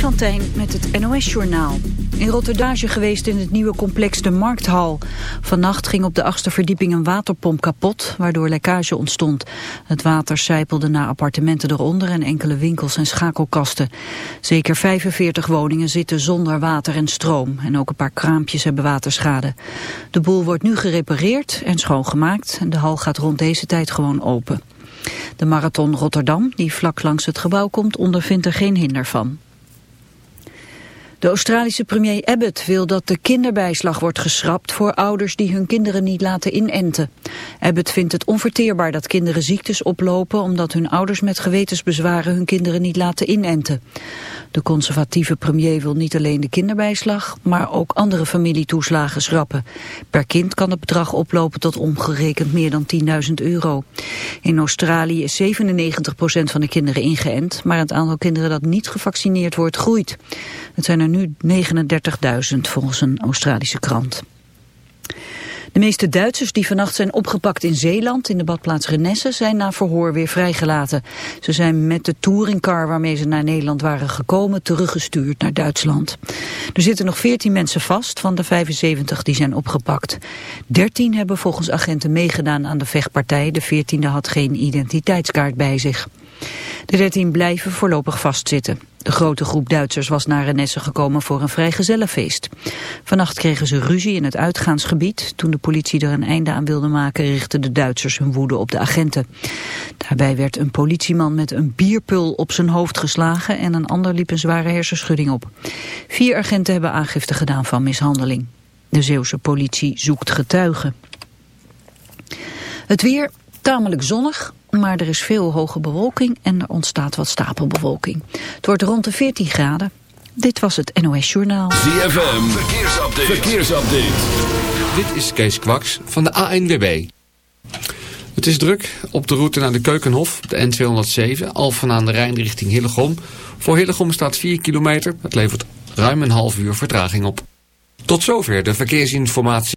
Van met het NOS-journaal. In Rotterdam geweest in het nieuwe complex de Markthal. Vannacht ging op de achtste verdieping een waterpomp kapot, waardoor lekkage ontstond. Het water sijpelde naar appartementen eronder en enkele winkels en schakelkasten. Zeker 45 woningen zitten zonder water en stroom. En ook een paar kraampjes hebben waterschade. De boel wordt nu gerepareerd en schoongemaakt. En de hal gaat rond deze tijd gewoon open. De marathon Rotterdam, die vlak langs het gebouw komt, ondervindt er geen hinder van. De Australische premier Abbott wil dat de kinderbijslag wordt geschrapt voor ouders die hun kinderen niet laten inenten. Abbott vindt het onverteerbaar dat kinderen ziektes oplopen omdat hun ouders met gewetensbezwaren hun kinderen niet laten inenten. De conservatieve premier wil niet alleen de kinderbijslag, maar ook andere familietoeslagen schrappen. Per kind kan het bedrag oplopen tot omgerekend meer dan 10.000 euro. In Australië is 97% van de kinderen ingeënt, maar het aantal kinderen dat niet gevaccineerd wordt groeit. Het zijn er nu 39.000 volgens een Australische krant. De meeste Duitsers die vannacht zijn opgepakt in Zeeland, in de badplaats Renesse, zijn na verhoor weer vrijgelaten. Ze zijn met de touringcar waarmee ze naar Nederland waren gekomen teruggestuurd naar Duitsland. Er zitten nog 14 mensen vast van de 75 die zijn opgepakt. 13 hebben volgens agenten meegedaan aan de vechtpartij. De 14e had geen identiteitskaart bij zich. De 13 blijven voorlopig vastzitten. De grote groep Duitsers was naar Renesse gekomen voor een vrijgezellenfeest. Vannacht kregen ze ruzie in het uitgaansgebied. Toen de politie er een einde aan wilde maken, richtten de Duitsers hun woede op de agenten. Daarbij werd een politieman met een bierpul op zijn hoofd geslagen en een ander liep een zware hersenschudding op. Vier agenten hebben aangifte gedaan van mishandeling. De Zeeuwse politie zoekt getuigen. Het weer, tamelijk zonnig, maar er is veel hoge bewolking en er ontstaat wat stapelbewolking. Het wordt rond de 14 graden. Dit was het NOS Journaal. ZFM, verkeersupdate. verkeersupdate. Dit is Kees Kwaks van de ANWB. Het is druk op de route naar de Keukenhof, de N207, Alphen aan de Rijn richting Hillegom. Voor Hillegom staat 4 kilometer. Het levert ruim een half uur vertraging op. Tot zover de verkeersinformatie.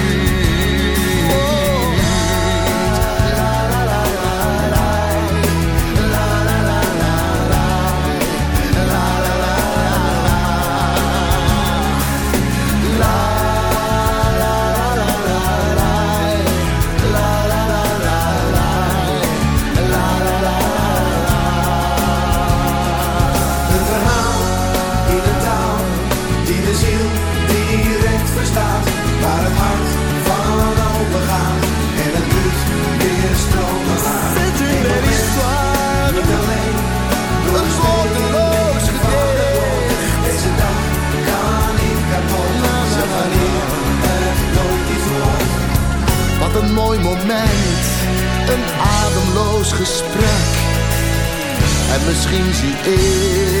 En misschien zie ik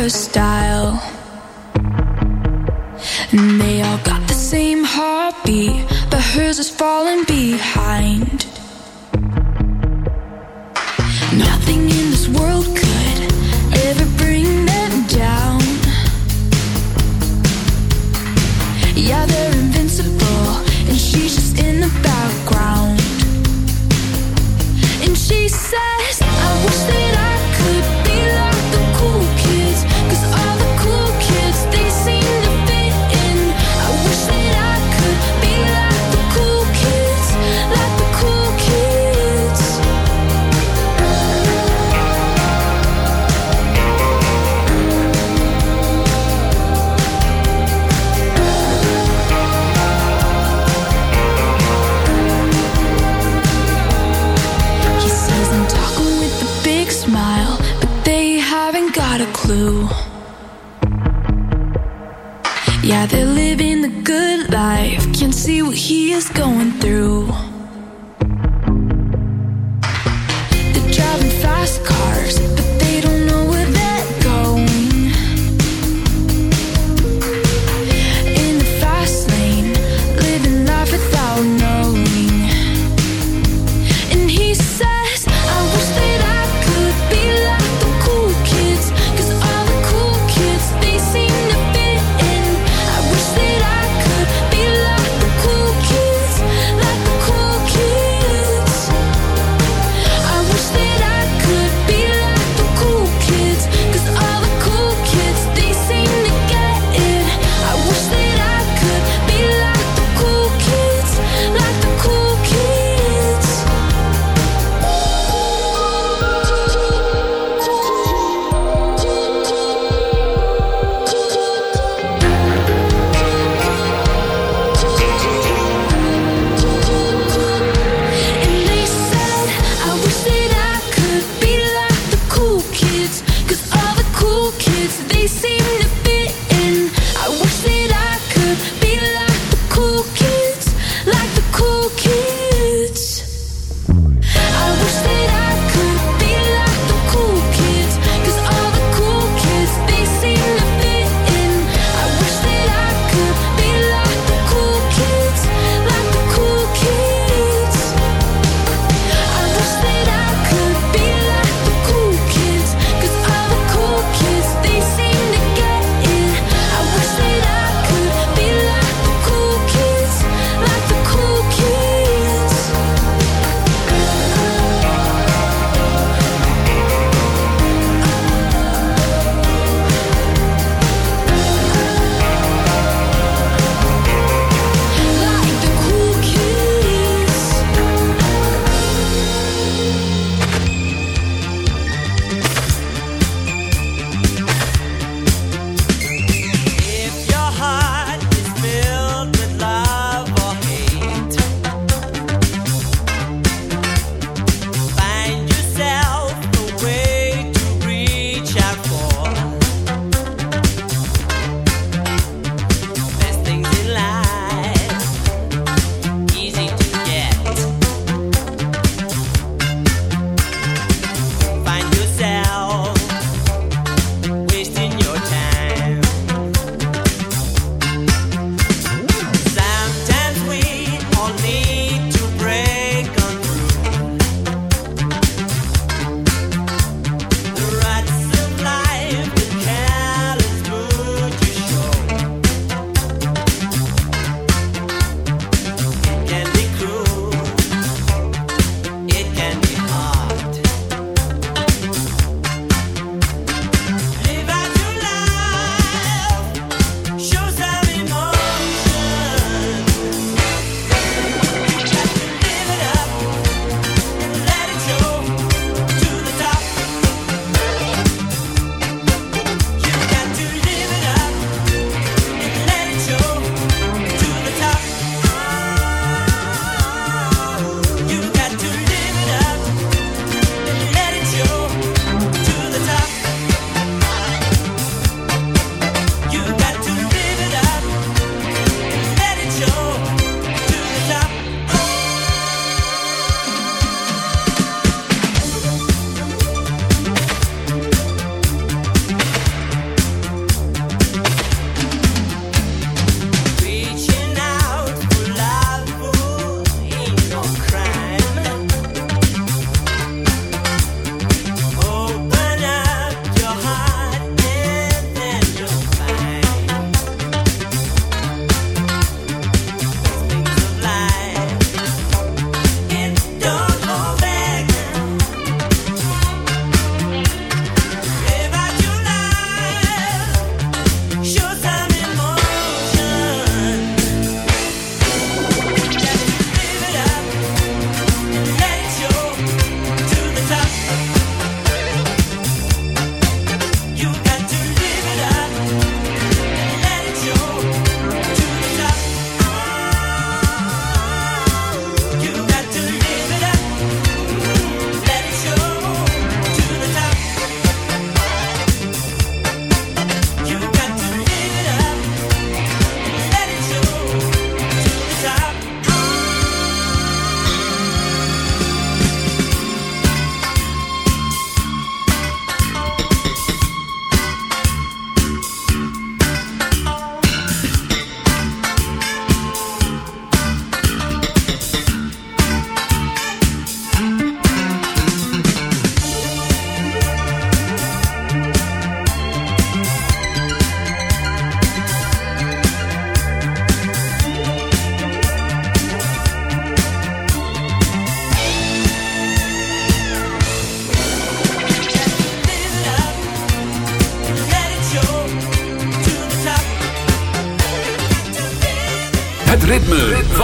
first I